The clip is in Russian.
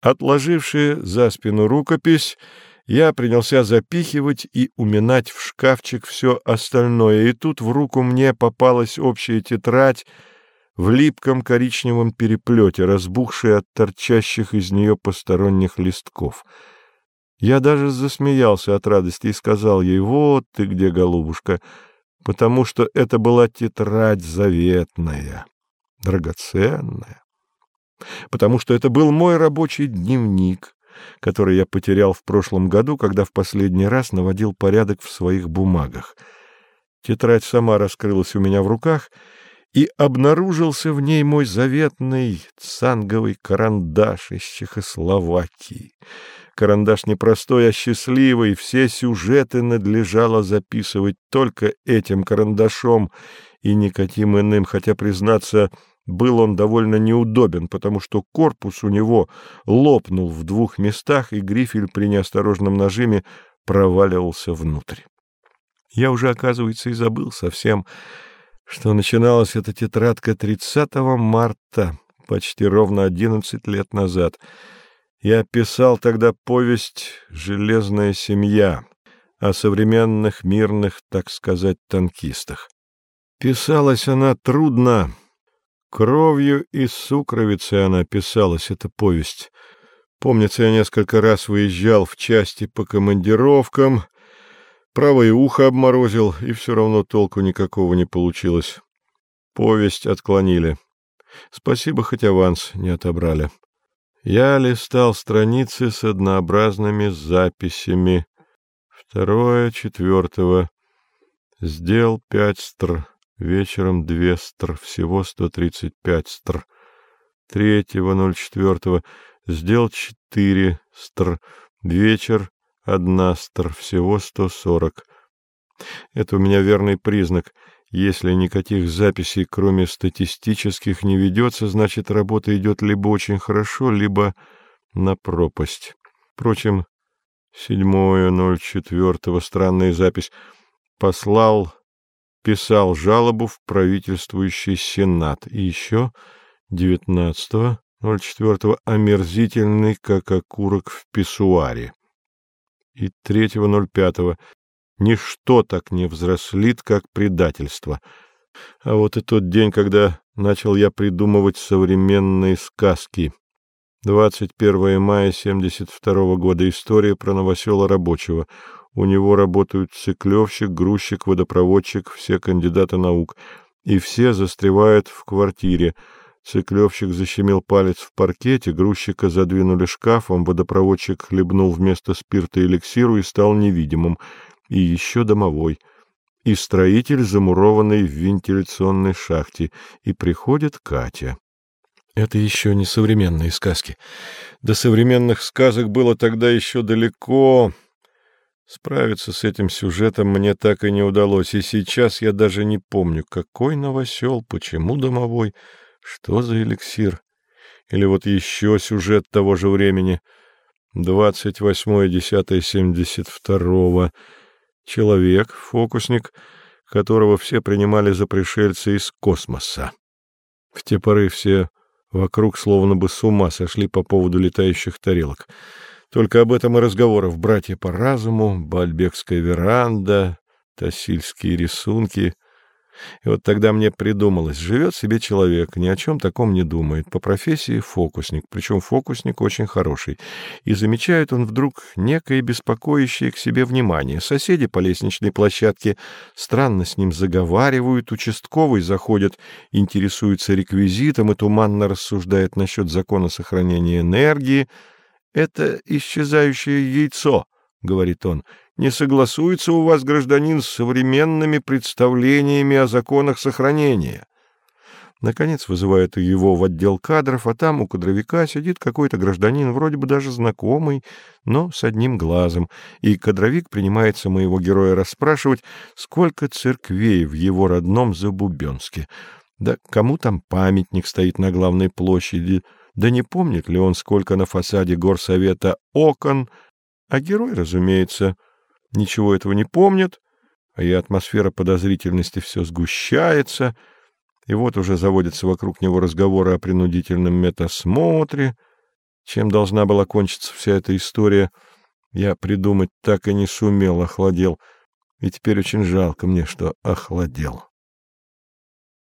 Отложивши за спину рукопись, я принялся запихивать и уминать в шкафчик все остальное, и тут в руку мне попалась общая тетрадь в липком коричневом переплете, разбухшая от торчащих из нее посторонних листков. Я даже засмеялся от радости и сказал ей, «Вот ты где, голубушка!» потому что это была тетрадь заветная, драгоценная, потому что это был мой рабочий дневник, который я потерял в прошлом году, когда в последний раз наводил порядок в своих бумагах. Тетрадь сама раскрылась у меня в руках, и обнаружился в ней мой заветный цанговый карандаш из Чехословакии. Карандаш не простой, а счастливый, все сюжеты надлежало записывать только этим карандашом и никаким иным, хотя, признаться, был он довольно неудобен, потому что корпус у него лопнул в двух местах, и грифель при неосторожном нажиме проваливался внутрь. Я уже, оказывается, и забыл совсем, что начиналась эта тетрадка 30 марта, почти ровно 11 лет назад. Я писал тогда повесть «Железная семья» о современных мирных, так сказать, танкистах. Писалась она трудно, Кровью и сукровицей она писалась, эта повесть. Помнится, я несколько раз выезжал в части по командировкам, правое ухо обморозил, и все равно толку никакого не получилось. Повесть отклонили. Спасибо, хоть аванс не отобрали. Я листал страницы с однообразными записями. Второе, четвертого. Сделал пять стр. Вечером две стр, всего сто тридцать пять стр. Третьего, ноль четвертого, сделал четыре стр. Вечер одна стр, всего сто сорок. Это у меня верный признак. Если никаких записей, кроме статистических, не ведется, значит, работа идет либо очень хорошо, либо на пропасть. Впрочем, седьмое, ноль четвертого, странная запись. Послал писал жалобу в правительствующий сенат. И еще 19.04 омерзительный, как окурок в писсуаре. И 3.05 ничто так не взрослит, как предательство. А вот и тот день, когда начал я придумывать современные сказки. 21 мая 72 года. История про новосела рабочего. У него работают циклевщик, грузчик, водопроводчик, все кандидаты наук. И все застревают в квартире. Циклевщик защемил палец в паркете, грузчика задвинули шкафом, водопроводчик хлебнул вместо спирта эликсиру и стал невидимым. И еще домовой. И строитель, замурованный в вентиляционной шахте. И приходит Катя. Это еще не современные сказки. До современных сказок было тогда еще далеко... Справиться с этим сюжетом мне так и не удалось, и сейчас я даже не помню, какой новосел, почему домовой, что за эликсир. Или вот еще сюжет того же времени, 28.10.72. Человек, фокусник, которого все принимали за пришельца из космоса. В те поры все вокруг словно бы с ума сошли по поводу летающих тарелок. Только об этом и разговоров. Братья по разуму, Бальбекская веранда, Тасильские рисунки. И вот тогда мне придумалось, живет себе человек, ни о чем таком не думает, по профессии фокусник, причем фокусник очень хороший. И замечает он вдруг некое беспокоящее к себе внимание. Соседи по лестничной площадке странно с ним заговаривают, участковый заходит, интересуется реквизитом и туманно рассуждает насчет закона сохранения энергии — это исчезающее яйцо, — говорит он, — не согласуется у вас, гражданин, с современными представлениями о законах сохранения. Наконец вызывают его в отдел кадров, а там у кадровика сидит какой-то гражданин, вроде бы даже знакомый, но с одним глазом, и кадровик принимается моего героя расспрашивать, сколько церквей в его родном Забубенске. Да кому там памятник стоит на главной площади, да не помнит ли он, сколько на фасаде горсовета окон, а герой, разумеется, ничего этого не помнит, а и атмосфера подозрительности все сгущается, и вот уже заводятся вокруг него разговоры о принудительном метасмотре. Чем должна была кончиться вся эта история, я придумать так и не сумел, охладел. И теперь очень жалко мне, что охладел.